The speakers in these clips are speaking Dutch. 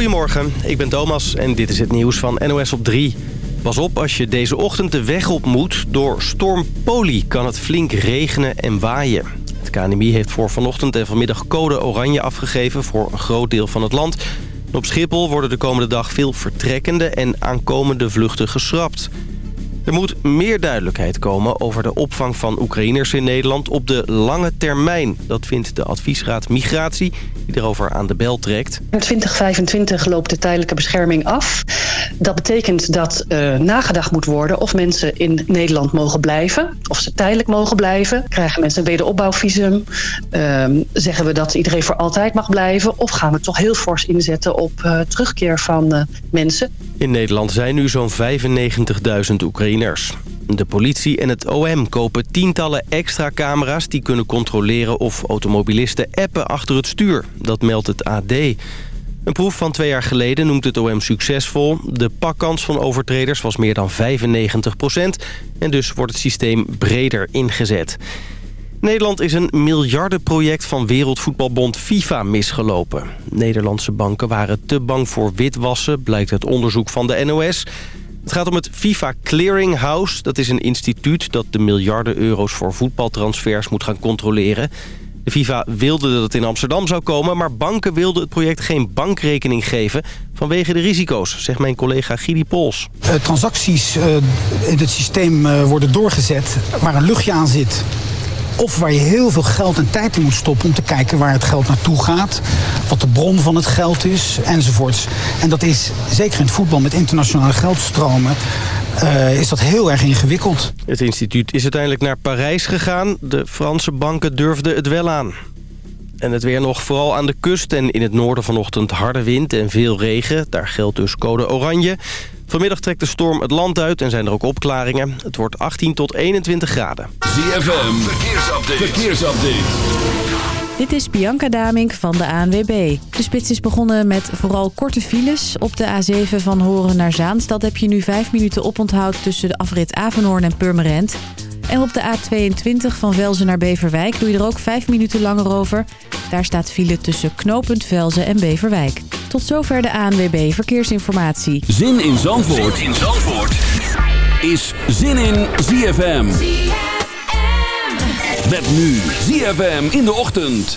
Goedemorgen, ik ben Thomas en dit is het nieuws van NOS op 3. Pas op als je deze ochtend de weg op moet. Door storm Poli kan het flink regenen en waaien. Het KNMI heeft voor vanochtend en vanmiddag code oranje afgegeven... voor een groot deel van het land. op Schiphol worden de komende dag veel vertrekkende en aankomende vluchten geschrapt. Er moet meer duidelijkheid komen over de opvang van Oekraïners in Nederland op de lange termijn. Dat vindt de adviesraad Migratie, die erover aan de bel trekt. In 2025 loopt de tijdelijke bescherming af. Dat betekent dat uh, nagedacht moet worden of mensen in Nederland mogen blijven. Of ze tijdelijk mogen blijven. Krijgen mensen een wederopbouwvisum? Uh, zeggen we dat iedereen voor altijd mag blijven? Of gaan we toch heel fors inzetten op uh, terugkeer van uh, mensen? In Nederland zijn nu zo'n 95.000 Oekraïners. De politie en het OM kopen tientallen extra camera's... die kunnen controleren of automobilisten appen achter het stuur. Dat meldt het AD. Een proef van twee jaar geleden noemt het OM succesvol. De pakkans van overtreders was meer dan 95% En dus wordt het systeem breder ingezet. Nederland is een miljardenproject van Wereldvoetbalbond FIFA misgelopen. Nederlandse banken waren te bang voor witwassen, blijkt het onderzoek van de NOS. Het gaat om het FIFA Clearing House. Dat is een instituut dat de miljarden euro's voor voetbaltransfers moet gaan controleren. De FIFA wilde dat het in Amsterdam zou komen... maar banken wilden het project geen bankrekening geven... vanwege de risico's, zegt mijn collega Gidi Pols. Uh, transacties uh, in het systeem uh, worden doorgezet waar een luchtje aan zit of waar je heel veel geld en tijd in moet stoppen om te kijken waar het geld naartoe gaat. Wat de bron van het geld is enzovoorts. En dat is, zeker in het voetbal met internationale geldstromen, uh, is dat heel erg ingewikkeld. Het instituut is uiteindelijk naar Parijs gegaan. De Franse banken durfden het wel aan. En het weer nog vooral aan de kust en in het noorden vanochtend harde wind en veel regen. Daar geldt dus code oranje. Vanmiddag trekt de storm het land uit en zijn er ook opklaringen. Het wordt 18 tot 21 graden. ZFM, verkeersupdate. verkeersupdate. Dit is Bianca Damink van de ANWB. De spits is begonnen met vooral korte files. Op de A7 van Horen naar Zaanstad heb je nu 5 minuten oponthoud... tussen de afrit Avenhoorn en Purmerend. En op de A22 van Velzen naar Beverwijk doe je er ook 5 minuten langer over. Daar staat file tussen knooppunt Velzen en Beverwijk. Tot zover de ANWB Verkeersinformatie. Zin in Zandvoort, zin in Zandvoort. is Zin in ZFM. Met nu ZFM in de ochtend.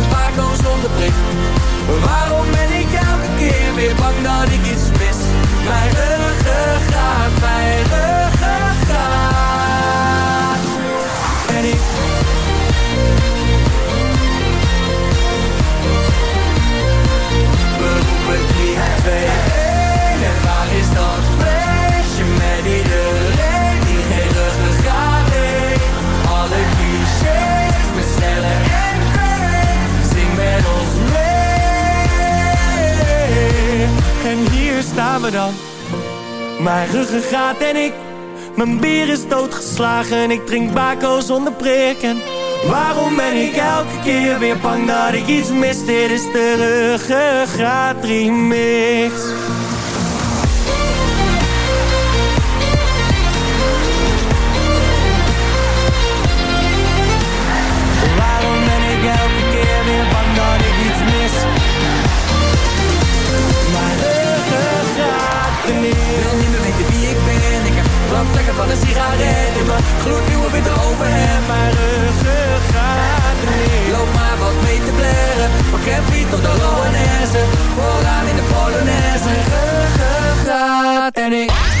staan we dan. Mijn en ik. Mijn bier is doodgeslagen. Ik drink bako zonder prik. En waarom ben ik elke keer weer bang dat ik iets mis? Dit is de ruggengraat remix. wind over en mijn ruggengraat niet. Loop maar wat mee te blaren, van Campy tot de Loanesse. Vooraan in de Polonaise, gaat en ik...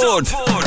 Zandvoort.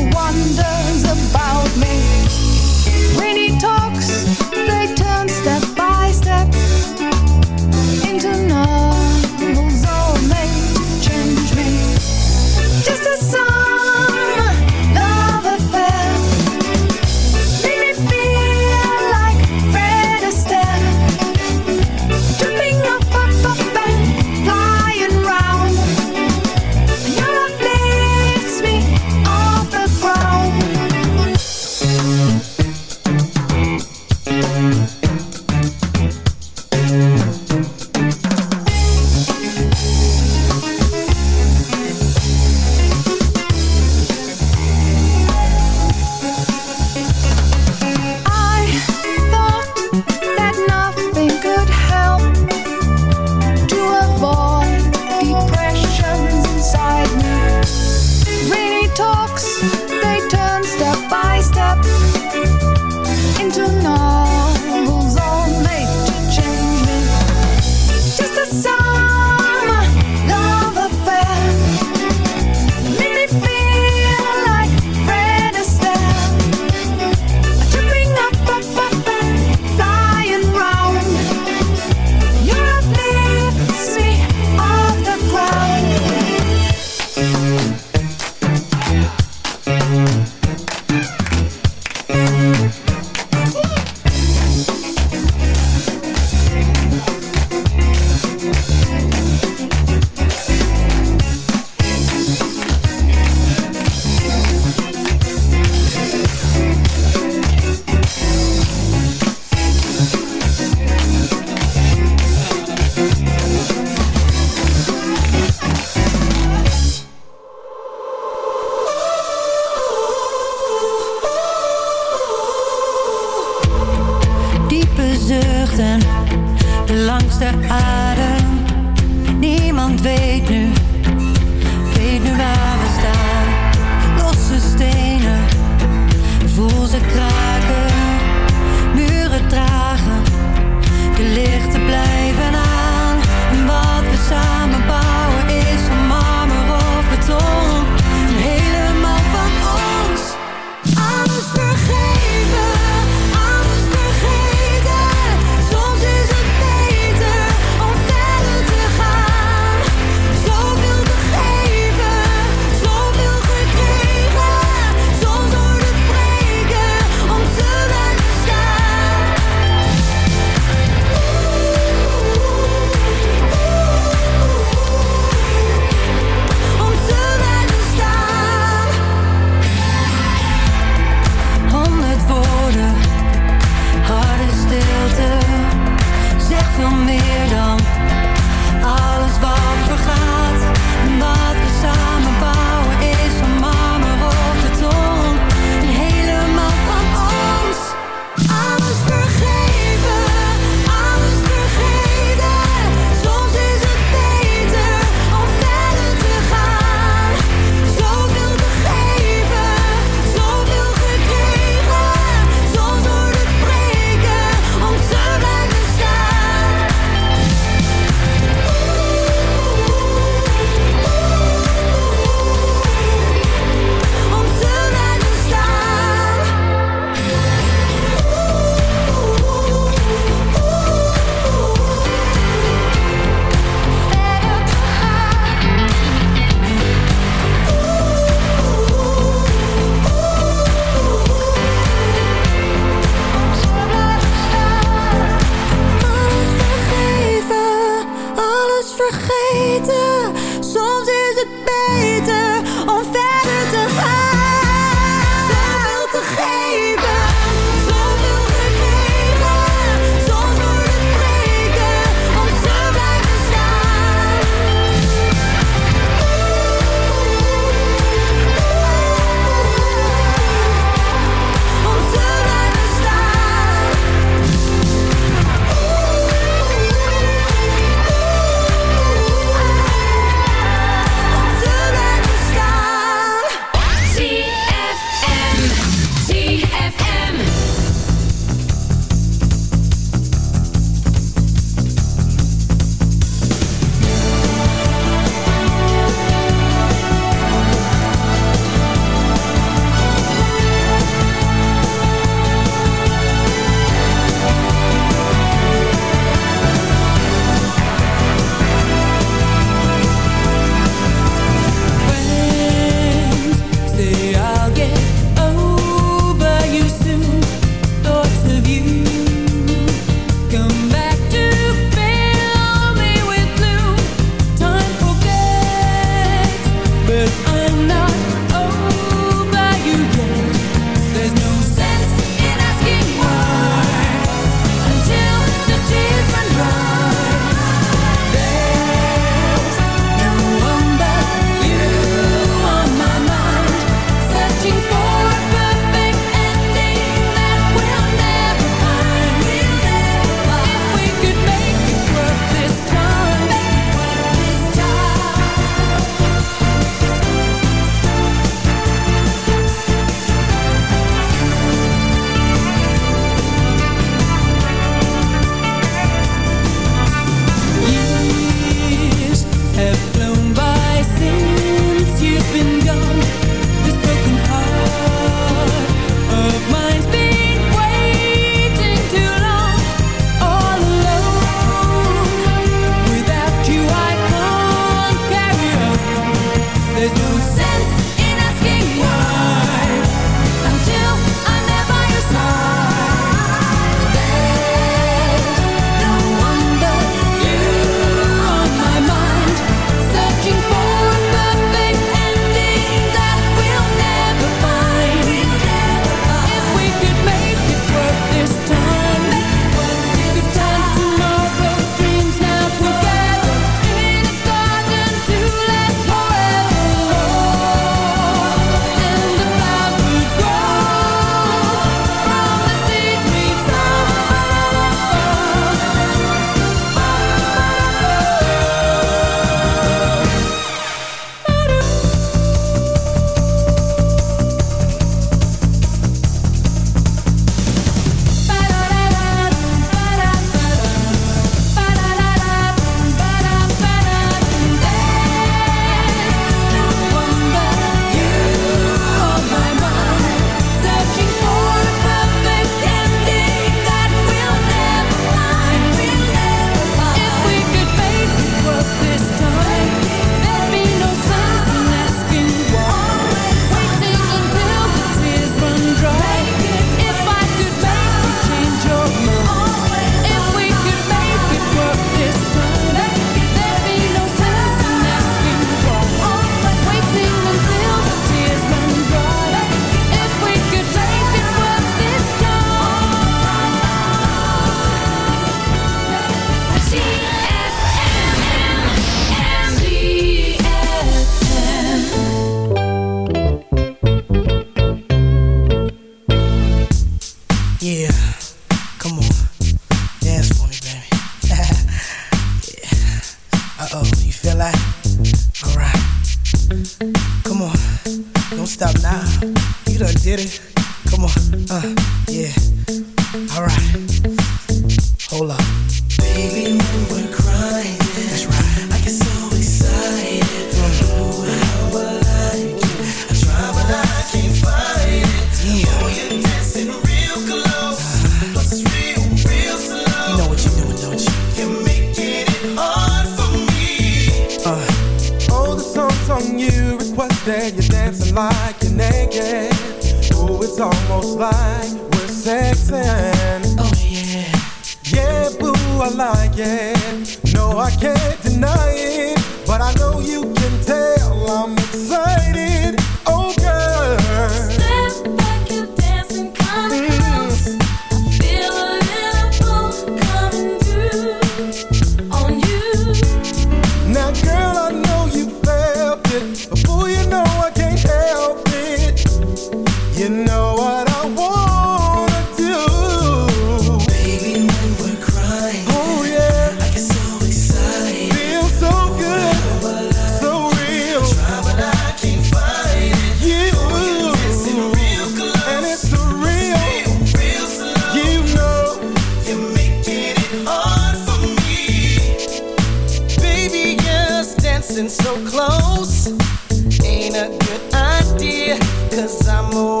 Cause I'm a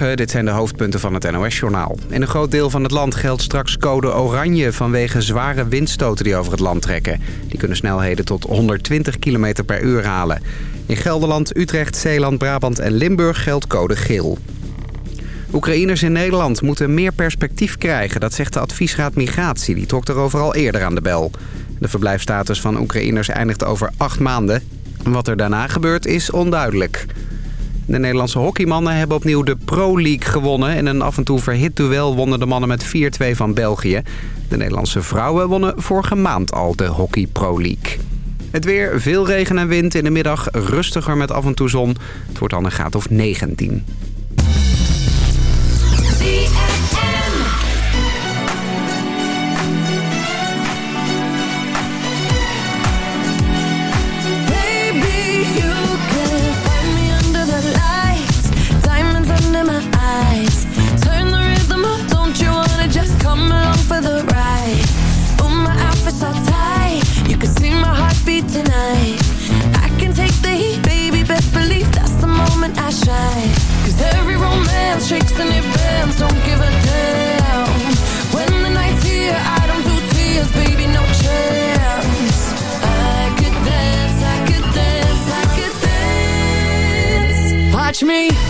Dit zijn de hoofdpunten van het NOS-journaal. In een groot deel van het land geldt straks code oranje vanwege zware windstoten die over het land trekken. Die kunnen snelheden tot 120 km per uur halen. In Gelderland, Utrecht, Zeeland, Brabant en Limburg geldt code geel. Oekraïners in Nederland moeten meer perspectief krijgen, dat zegt de adviesraad Migratie. Die trok er overal eerder aan de bel. De verblijfstatus van Oekraïners eindigt over acht maanden. Wat er daarna gebeurt is onduidelijk. De Nederlandse hockeymannen hebben opnieuw de Pro League gewonnen. In een af en toe verhit duel wonnen de mannen met 4-2 van België. De Nederlandse vrouwen wonnen vorige maand al de Hockey Pro League. Het weer, veel regen en wind. In de middag rustiger met af en toe zon. Het wordt dan een graad of 19. Watch me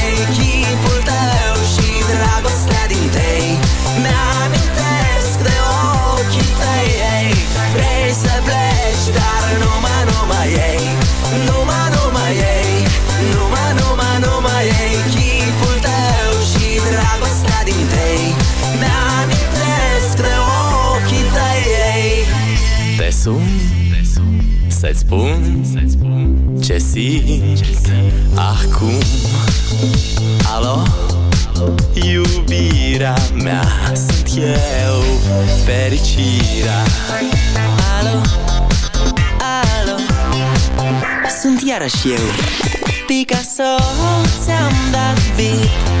Te sun, să-ți spun ce simt acum. Alo, iubirea mea Sunt eu, fericirea. Alo, alo? Sunt iarăși eu. Picasso Ți-am dat beat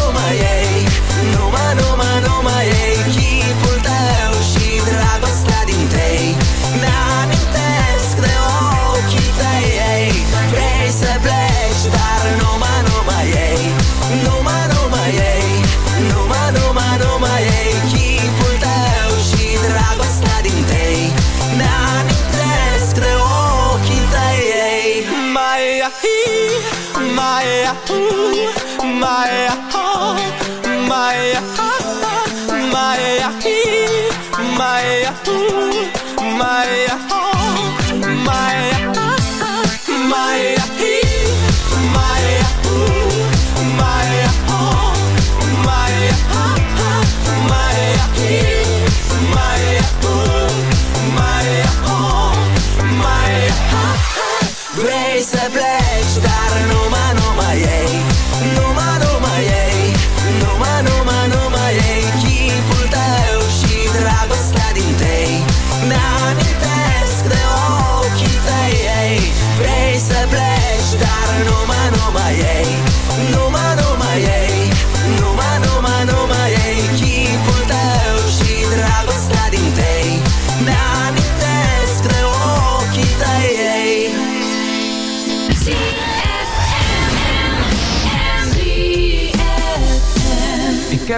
my oh, my oh, my my oh, my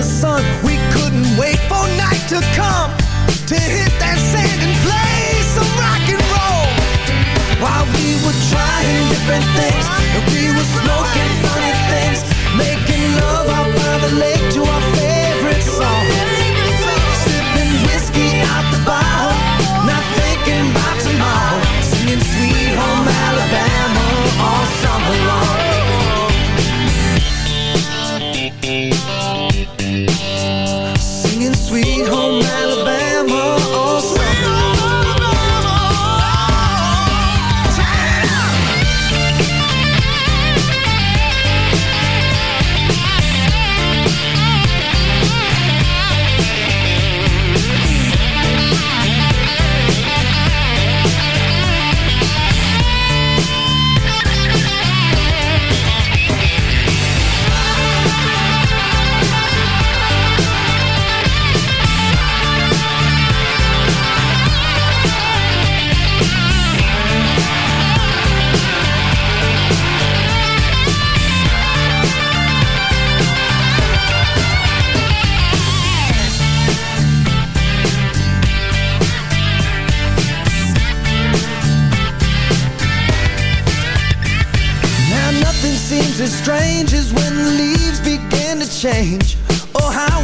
The sun, we couldn't wait for night to come to hit that sand and play some rock and roll. While we were trying different things, and we were smoking funny things, making love out by the lake to our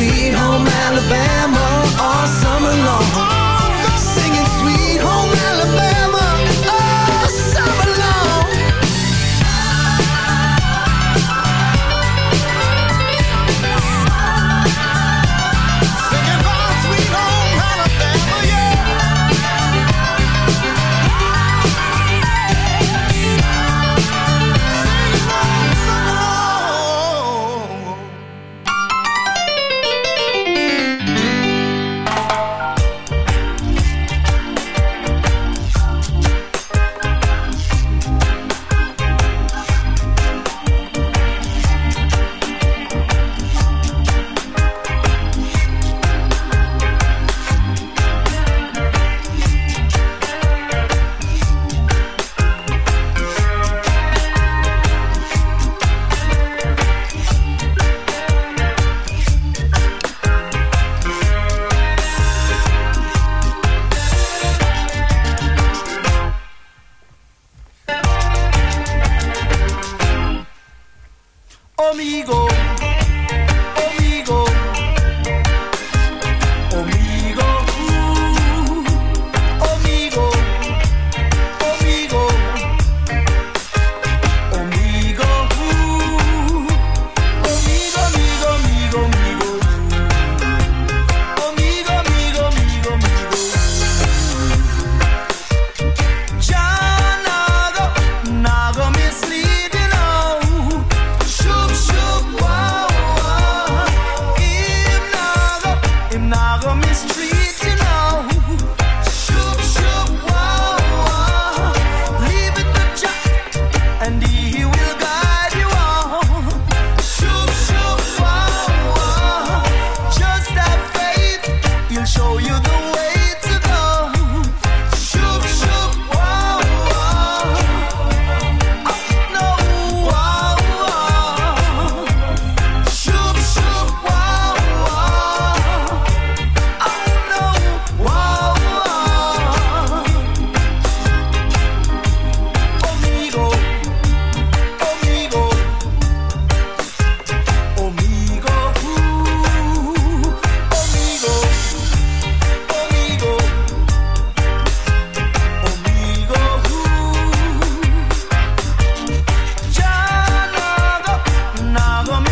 Sweet Home Alabama all summer long.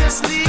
sleep.